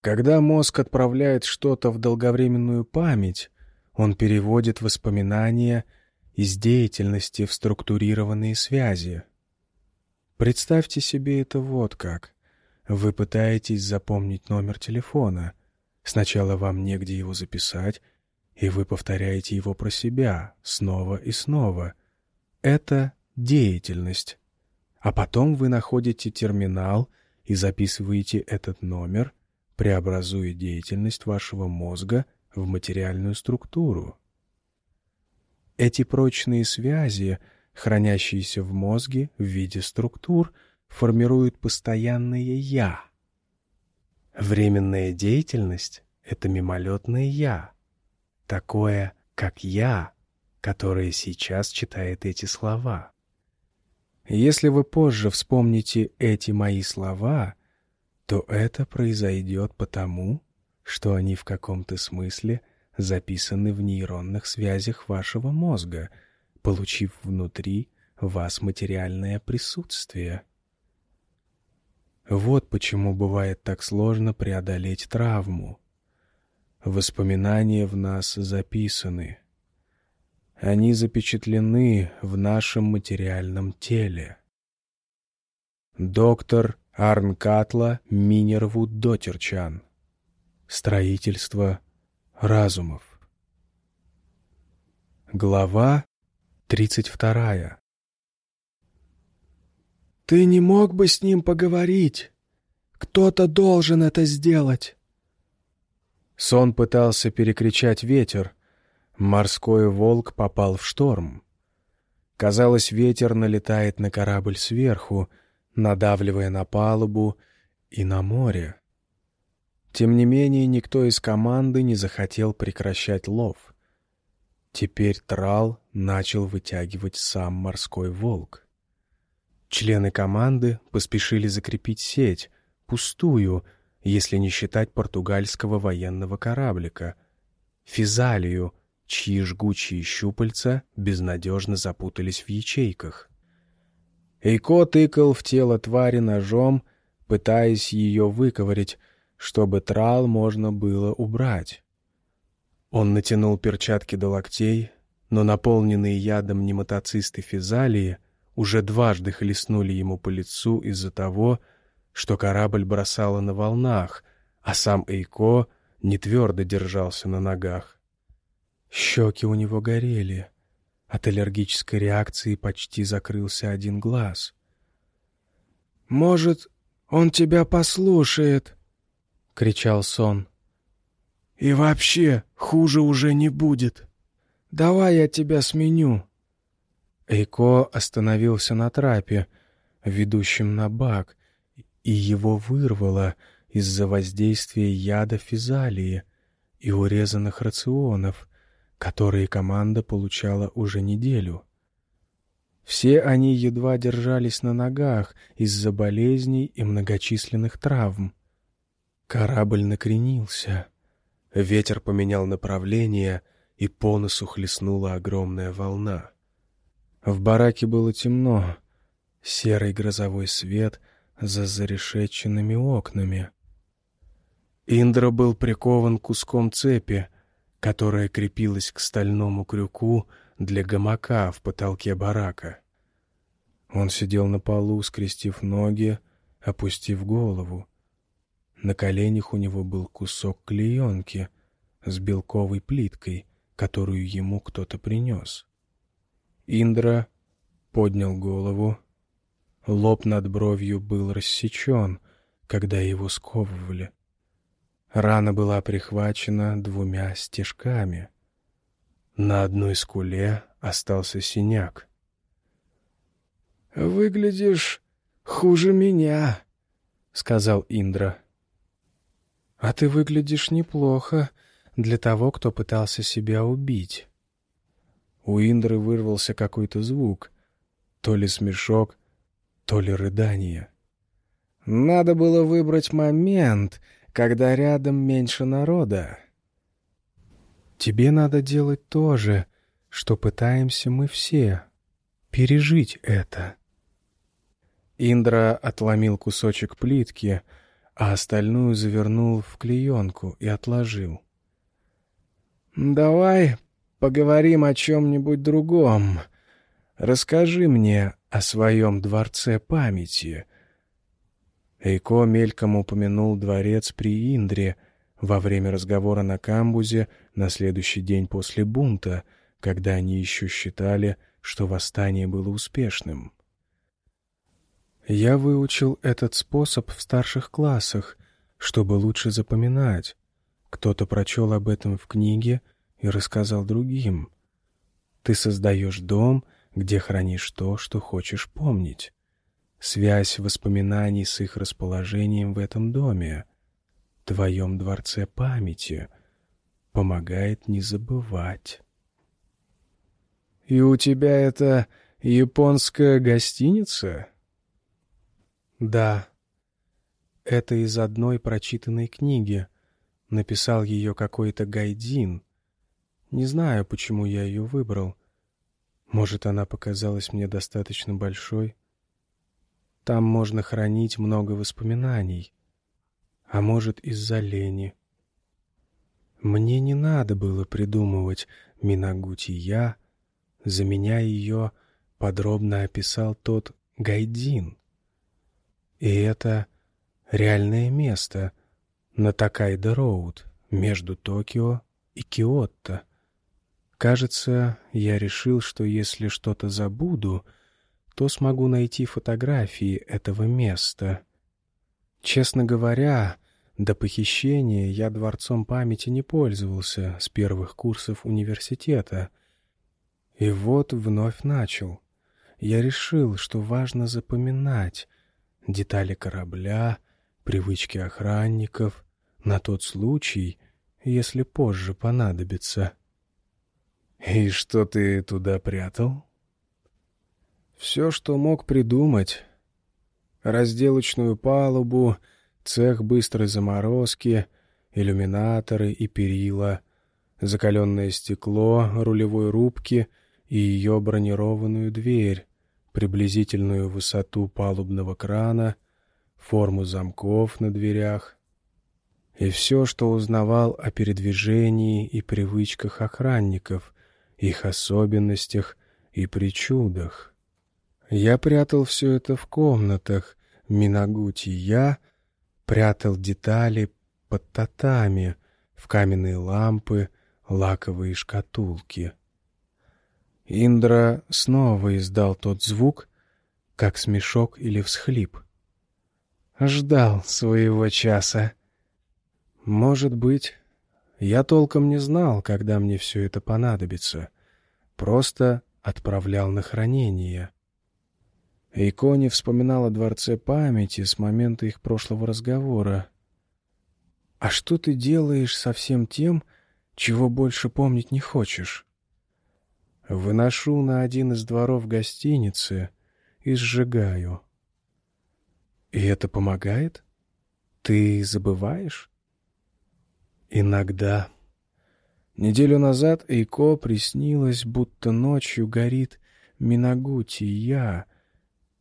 Когда мозг отправляет что-то в долговременную память, он переводит воспоминания из деятельности в структурированные связи. Представьте себе это вот как. Вы пытаетесь запомнить номер телефона. Сначала вам негде его записать, и вы повторяете его про себя снова и снова. Это деятельность. А потом вы находите терминал и записываете этот номер, преобразуя деятельность вашего мозга в материальную структуру. Эти прочные связи — хранящиеся в мозге в виде структур, формируют постоянное «я». Временная деятельность — это мимолетное «я», такое, как «я», которое сейчас читает эти слова. Если вы позже вспомните эти мои слова, то это произойдет потому, что они в каком-то смысле записаны в нейронных связях вашего мозга — получив внутри вас материальное присутствие. Вот почему бывает так сложно преодолеть травму. Воспоминания в нас записаны. Они запечатлены в нашем материальном теле. Доктор Арнкатла Минервуд Дотерчан. Строительство разумов. Глава Тридцать вторая. «Ты не мог бы с ним поговорить? Кто-то должен это сделать!» Сон пытался перекричать ветер. Морской волк попал в шторм. Казалось, ветер налетает на корабль сверху, надавливая на палубу и на море. Тем не менее, никто из команды не захотел прекращать лов. Теперь трал начал вытягивать сам морской волк. Члены команды поспешили закрепить сеть, пустую, если не считать португальского военного кораблика, физалию, чьи жгучие щупальца безнадежно запутались в ячейках. Эйко тыкал в тело твари ножом, пытаясь ее выковырять, чтобы трал можно было убрать. Он натянул перчатки до локтей, но наполненные ядом нематоцисты физалии уже дважды хлестнули ему по лицу из-за того, что корабль бросало на волнах, а сам Эйко не твердо держался на ногах. Щеки у него горели. От аллергической реакции почти закрылся один глаз. «Может, он тебя послушает?» — кричал сон. И вообще, хуже уже не будет. Давай я тебя сменю». Эйко остановился на трапе, ведущем на бак, и его вырвало из-за воздействия яда физалии и урезанных рационов, которые команда получала уже неделю. Все они едва держались на ногах из-за болезней и многочисленных травм. Корабль накренился — Ветер поменял направление, и по носу хлестнула огромная волна. В бараке было темно, серый грозовой свет за зарешеченными окнами. Индра был прикован куском цепи, которая крепилась к стальному крюку для гамака в потолке барака. Он сидел на полу, скрестив ноги, опустив голову. На коленях у него был кусок клеенки с белковой плиткой, которую ему кто-то принес. Индра поднял голову. Лоб над бровью был рассечен, когда его сковывали. Рана была прихвачена двумя стежками. На одной скуле остался синяк. «Выглядишь хуже меня», — сказал Индра. «А ты выглядишь неплохо для того, кто пытался себя убить». У Индры вырвался какой-то звук, то ли смешок, то ли рыдание. «Надо было выбрать момент, когда рядом меньше народа». «Тебе надо делать то же, что пытаемся мы все. Пережить это». Индра отломил кусочек плитки — а остальную завернул в клеенку и отложил. «Давай поговорим о чем-нибудь другом. Расскажи мне о своем дворце памяти». Эйко мельком упомянул дворец при Индре во время разговора на камбузе на следующий день после бунта, когда они еще считали, что восстание было успешным. Я выучил этот способ в старших классах, чтобы лучше запоминать. Кто-то прочел об этом в книге и рассказал другим. Ты создаешь дом, где хранишь то, что хочешь помнить. Связь воспоминаний с их расположением в этом доме, твоем дворце памяти, помогает не забывать. «И у тебя это японская гостиница?» «Да. Это из одной прочитанной книги. Написал ее какой-то гайдин. Не знаю, почему я ее выбрал. Может, она показалась мне достаточно большой. Там можно хранить много воспоминаний. А может, из-за лени. Мне не надо было придумывать Минагути я, за меня ее подробно описал тот Гайдин. И это реальное место на Такайда-Роуд между Токио и Киотто. Кажется, я решил, что если что-то забуду, то смогу найти фотографии этого места. Честно говоря, до похищения я дворцом памяти не пользовался с первых курсов университета. И вот вновь начал. Я решил, что важно запоминать детали корабля, привычки охранников, на тот случай, если позже понадобится. «И что ты туда прятал?» «Все, что мог придумать. Разделочную палубу, цех быстрой заморозки, иллюминаторы и перила, закаленное стекло рулевой рубки и ее бронированную дверь, приблизительную высоту палубного крана, форму замков на дверях и все, что узнавал о передвижении и привычках охранников, их особенностях и причудах. Я прятал все это в комнатах, Минагути я прятал детали под татами, в каменные лампы, лаковые шкатулки. Индра снова издал тот звук, как смешок или всхлип. Ждал своего часа. Может быть, я толком не знал, когда мне все это понадобится. Просто отправлял на хранение. Эйкони вспоминал о Дворце памяти с момента их прошлого разговора. «А что ты делаешь со всем тем, чего больше помнить не хочешь?» «Выношу на один из дворов гостиницы и сжигаю». «И это помогает? Ты забываешь?» Иногда. Неделю назад Эйко приснилось, будто ночью горит Минагути я,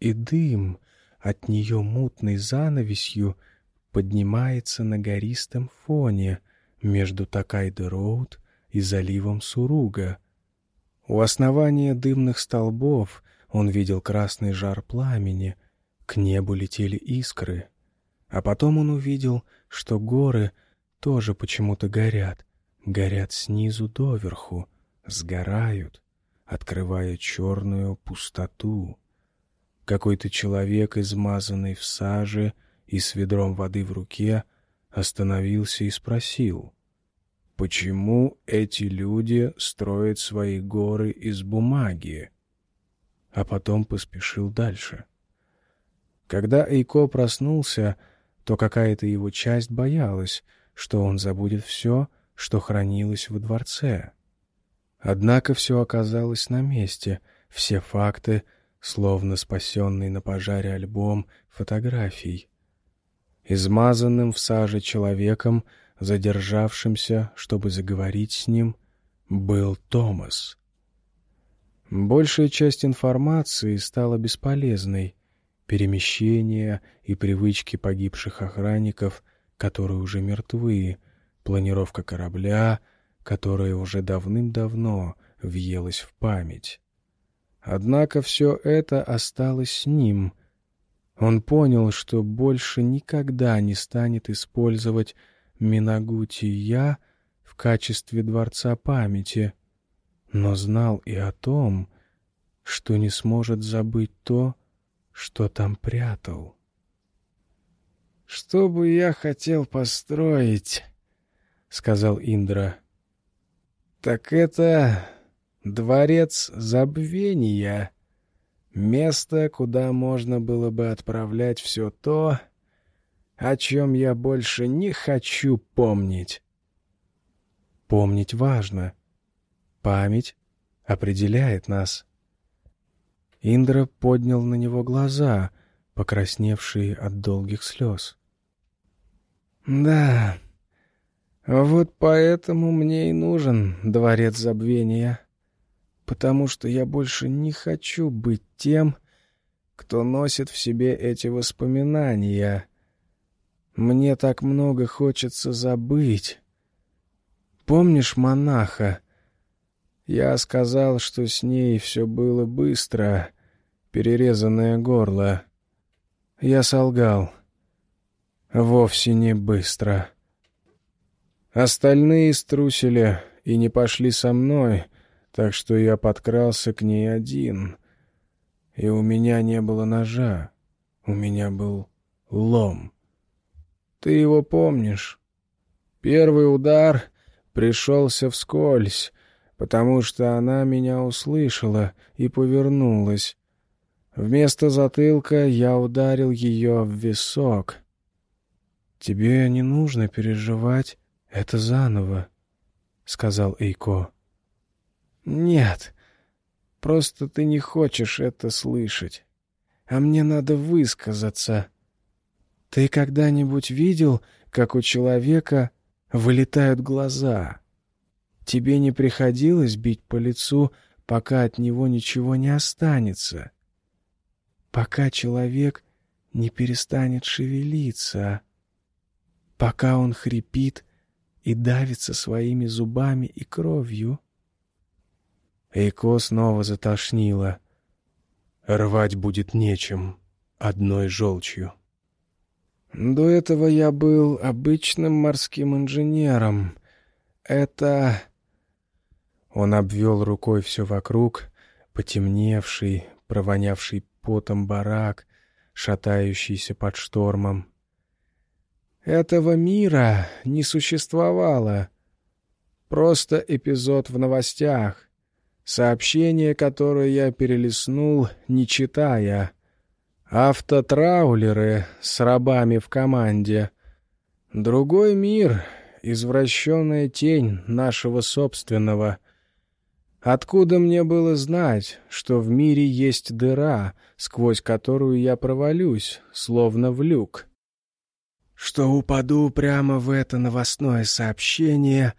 и дым от нее мутной занавесью поднимается на гористом фоне между Такайдо-Роуд и заливом Суруга. У основания дымных столбов он видел красный жар пламени, к небу летели искры. А потом он увидел, что горы — тоже почему-то горят. Горят снизу доверху, сгорают, открывая черную пустоту. Какой-то человек, измазанный в саже и с ведром воды в руке, остановился и спросил, почему эти люди строят свои горы из бумаги? А потом поспешил дальше. Когда Эйко проснулся, то какая-то его часть боялась, что он забудет все, что хранилось во дворце. Однако все оказалось на месте, все факты, словно спасенный на пожаре альбом фотографий. Измазанным в саже человеком, задержавшимся, чтобы заговорить с ним, был Томас. Большая часть информации стала бесполезной, перемещения и привычки погибших охранников, которые уже мертвы, планировка корабля, которая уже давным-давно въелась в память. Однако все это осталось с ним. Он понял, что больше никогда не станет использовать Минагути-Я в качестве дворца памяти, но знал и о том, что не сможет забыть то, что там прятал. «Что бы я хотел построить?» — сказал Индра. «Так это дворец забвения, место, куда можно было бы отправлять все то, о чем я больше не хочу помнить». «Помнить важно. Память определяет нас». Индра поднял на него глаза, покрасневшие от долгих слез. «Да, вот поэтому мне и нужен дворец забвения, потому что я больше не хочу быть тем, кто носит в себе эти воспоминания. Мне так много хочется забыть. Помнишь монаха? Я сказал, что с ней все было быстро, перерезанное горло. Я солгал. Вовсе не быстро. Остальные струсили и не пошли со мной, так что я подкрался к ней один. И у меня не было ножа, у меня был лом. Ты его помнишь? Первый удар пришелся вскользь, потому что она меня услышала и повернулась, Вместо затылка я ударил ее в висок. «Тебе не нужно переживать это заново», — сказал Эйко. «Нет, просто ты не хочешь это слышать, а мне надо высказаться. Ты когда-нибудь видел, как у человека вылетают глаза? Тебе не приходилось бить по лицу, пока от него ничего не останется?» пока человек не перестанет шевелиться, пока он хрипит и давится своими зубами и кровью. Эйко снова затошнило. Рвать будет нечем, одной желчью. До этого я был обычным морским инженером. Это... Он обвел рукой все вокруг, потемневший, провонявший потом барак, шатающийся под штормом. Этого мира не существовало. Просто эпизод в новостях, сообщение, которое я перелистнул, не читая. Автотраулеры с рабами в команде. Другой мир, извращенная тень нашего собственного — Откуда мне было знать, что в мире есть дыра, сквозь которую я провалюсь, словно в люк? Что упаду прямо в это новостное сообщение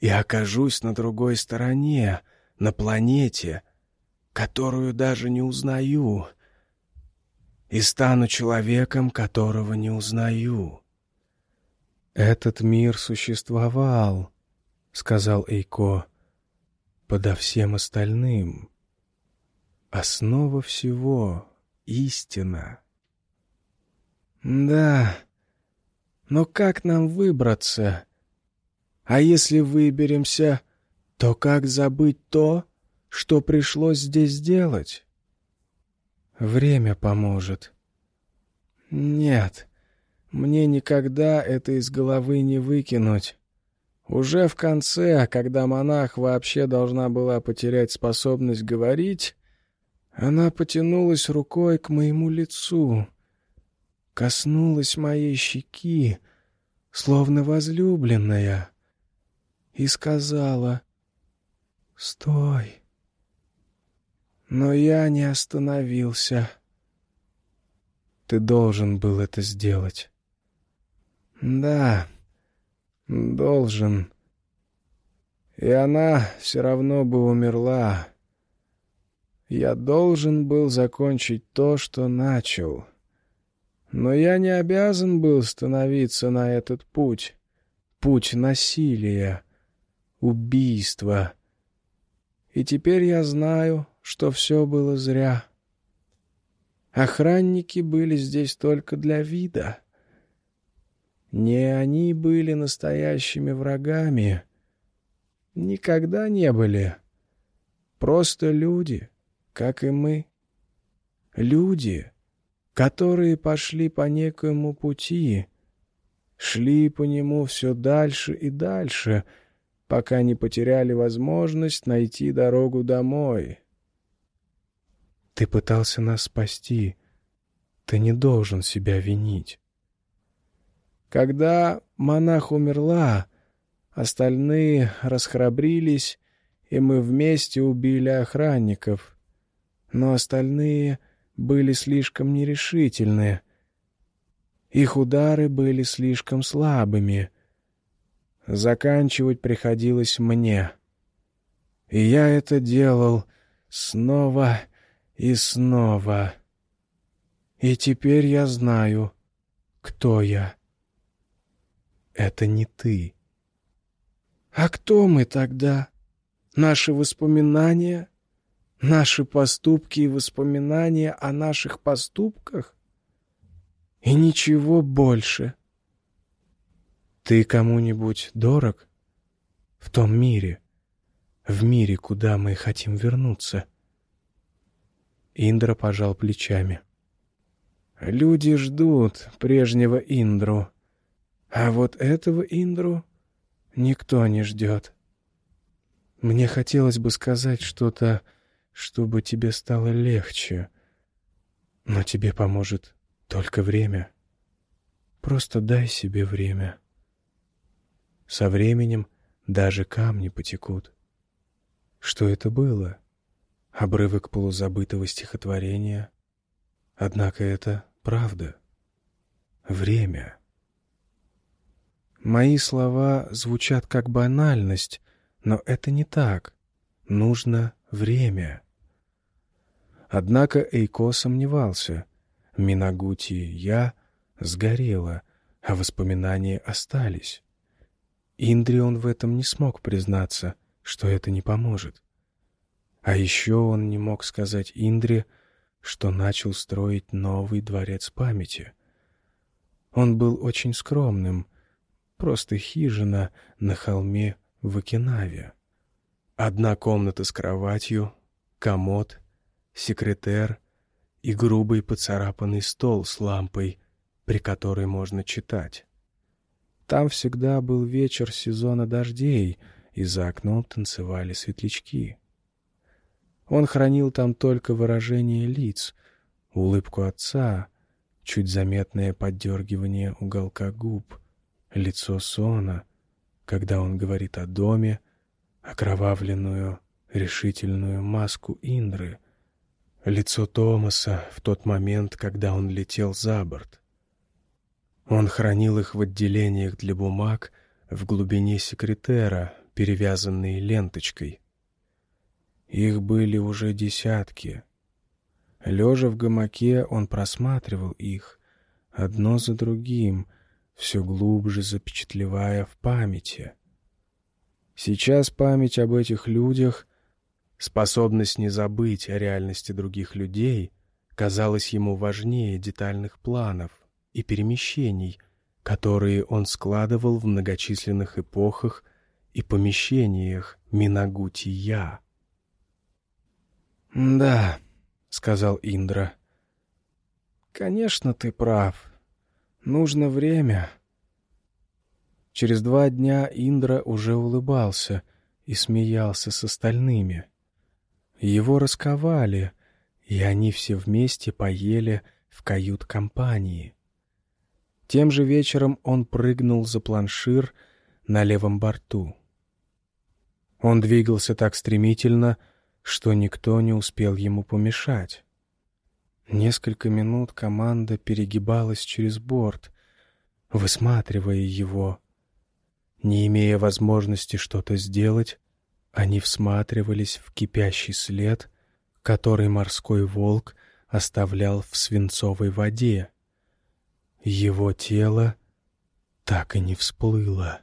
и окажусь на другой стороне, на планете, которую даже не узнаю, и стану человеком, которого не узнаю. «Этот мир существовал», — сказал Эйко подо всем остальным. Основа всего — истина. Да, но как нам выбраться? А если выберемся, то как забыть то, что пришлось здесь сделать? Время поможет. Нет, мне никогда это из головы не выкинуть. Уже в конце, когда монах вообще должна была потерять способность говорить, она потянулась рукой к моему лицу, коснулась моей щеки, словно возлюбленная, и сказала «Стой!» Но я не остановился. Ты должен был это сделать. Да, Должен. И она все равно бы умерла. Я должен был закончить то, что начал. Но я не обязан был становиться на этот путь. Путь насилия, убийства. И теперь я знаю, что все было зря. Охранники были здесь только для вида. Не они были настоящими врагами. Никогда не были. Просто люди, как и мы. Люди, которые пошли по некоему пути, шли по нему все дальше и дальше, пока не потеряли возможность найти дорогу домой. Ты пытался нас спасти. Ты не должен себя винить. Когда монах умерла, остальные расхрабрились, и мы вместе убили охранников. Но остальные были слишком нерешительны. Их удары были слишком слабыми. Заканчивать приходилось мне. И я это делал снова и снова. И теперь я знаю, кто я. Это не ты. А кто мы тогда? Наши воспоминания? Наши поступки и воспоминания о наших поступках? И ничего больше. Ты кому-нибудь дорог? В том мире, в мире, куда мы хотим вернуться. Индра пожал плечами. Люди ждут прежнего Индру, а вот этого Индру никто не ждет. Мне хотелось бы сказать что-то, чтобы тебе стало легче, но тебе поможет только время. Просто дай себе время. Со временем даже камни потекут. Что это было? Обрывок полузабытого стихотворения. Однако это правда. Время. Мои слова звучат как банальность, но это не так. Нужно время. Однако Эйко сомневался. Минагути «я» сгорела, а воспоминания остались. Индри он в этом не смог признаться, что это не поможет. А еще он не мог сказать Индре, что начал строить новый дворец памяти. Он был очень скромным, просто хижина на холме в Окинаве. Одна комната с кроватью, комод, секретер и грубый поцарапанный стол с лампой, при которой можно читать. Там всегда был вечер сезона дождей, и за окном танцевали светлячки. Он хранил там только выражение лиц, улыбку отца, чуть заметное поддергивание уголка губ, лицо Сона, когда он говорит о доме, окровавленную, решительную маску Индры, лицо Томаса в тот момент, когда он летел за борт. Он хранил их в отделениях для бумаг в глубине секретера, перевязанные ленточкой. Их были уже десятки. Лежа в гамаке, он просматривал их, одно за другим, все глубже запечатлевая в памяти. Сейчас память об этих людях, способность не забыть о реальности других людей, казалась ему важнее детальных планов и перемещений, которые он складывал в многочисленных эпохах и помещениях Минагути-Я. «Да», — сказал Индра. «Конечно, ты прав. Нужно время». Через два дня Индра уже улыбался и смеялся с остальными. Его расковали, и они все вместе поели в кают-компании. Тем же вечером он прыгнул за планшир на левом борту. Он двигался так стремительно, что никто не успел ему помешать. Несколько минут команда перегибалась через борт, высматривая его. Не имея возможности что-то сделать, они всматривались в кипящий след, который морской волк оставлял в свинцовой воде. Его тело так и не всплыло.